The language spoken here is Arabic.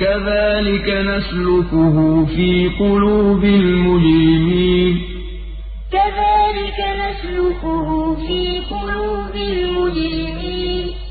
كذلك نسلكه في قلوب المجرمين. كذلك نسلكه في قلوب المجرمين.